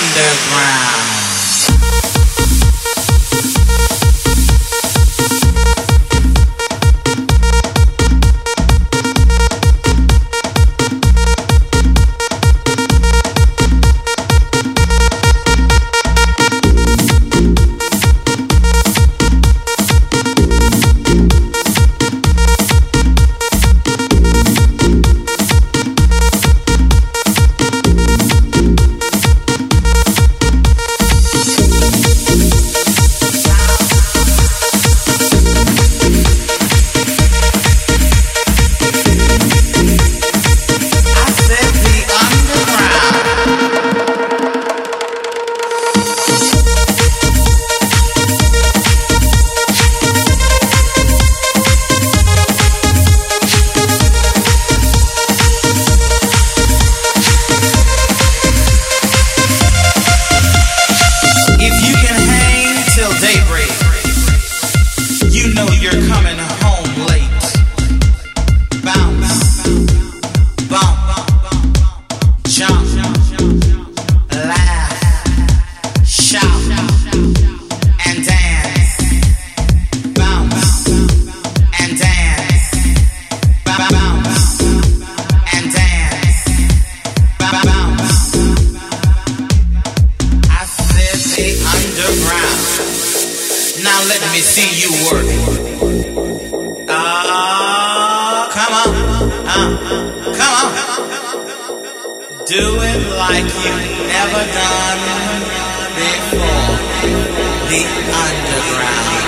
Underground. Come on. Do it like you've never done before. The underground.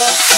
Let's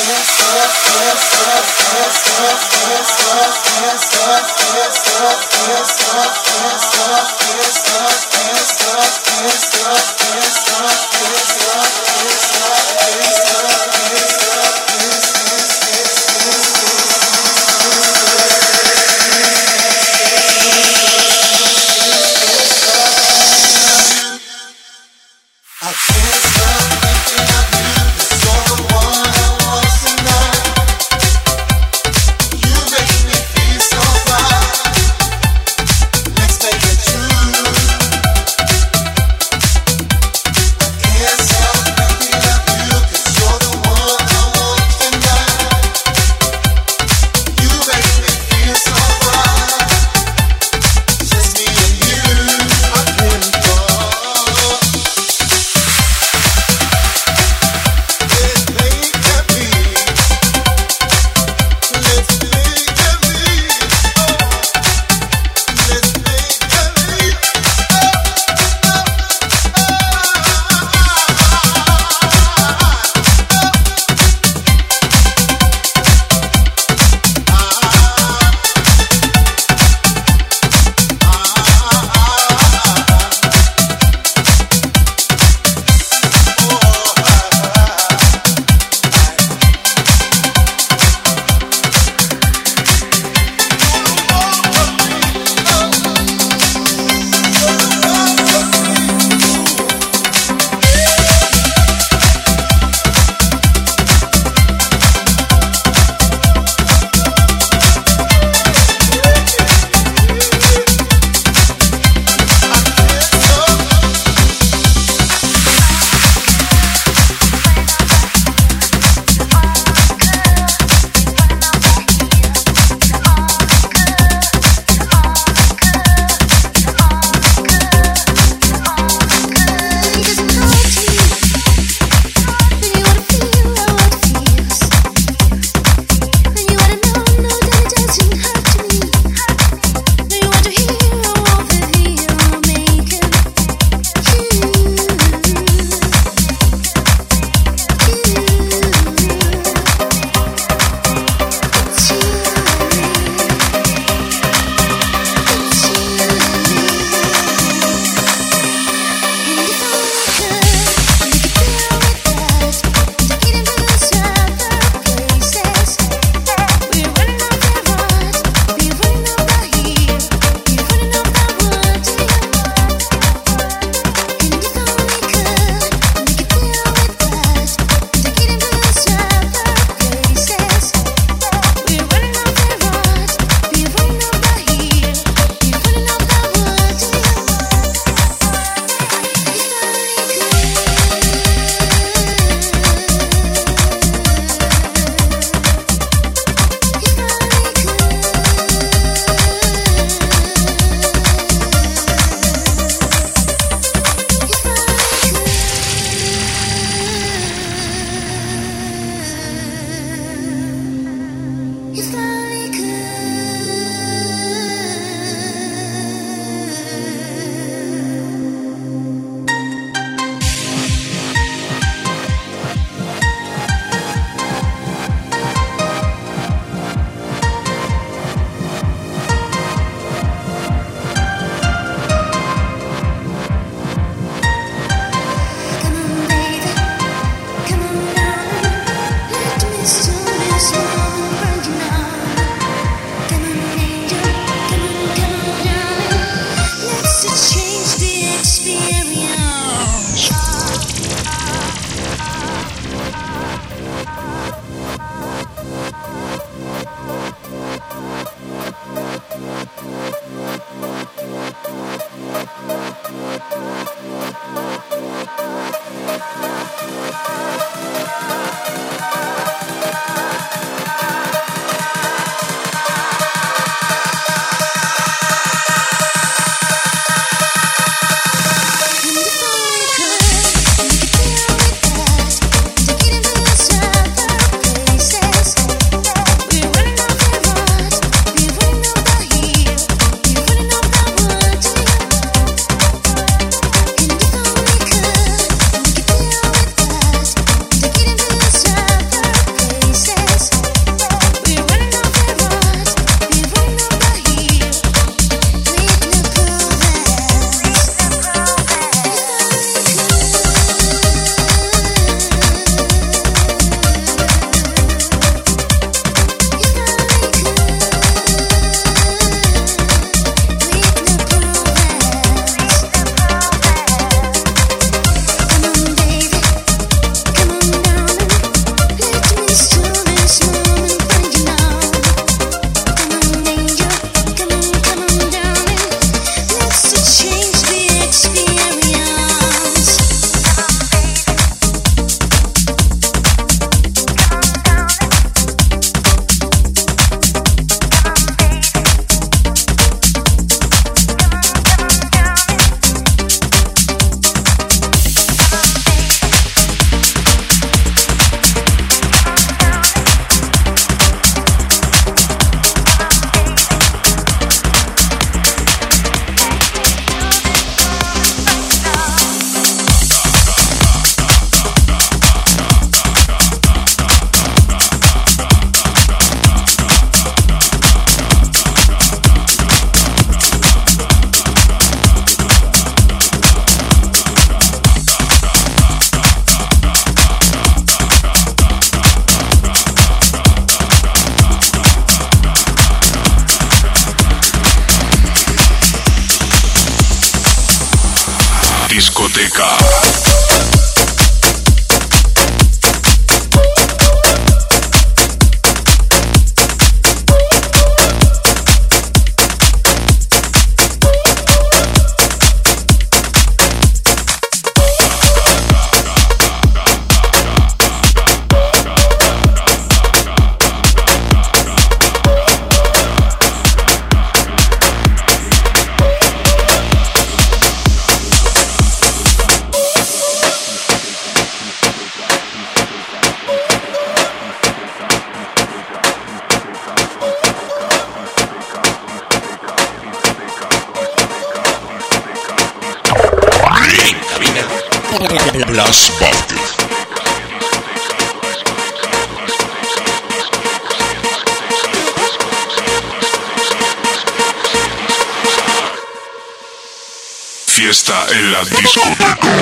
Fiesta en la discoteca.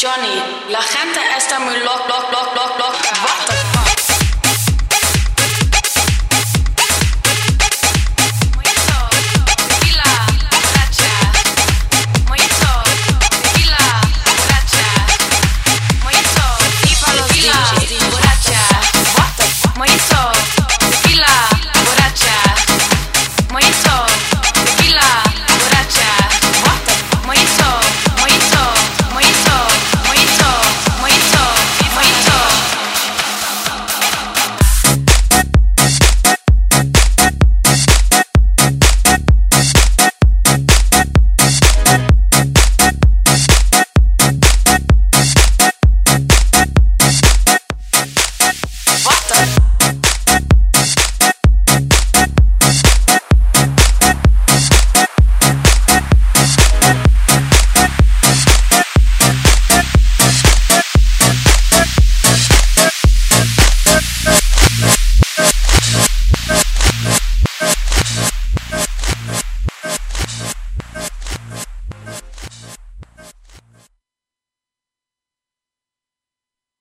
Johnny, la gente está muy loca, loca, loca, loca. What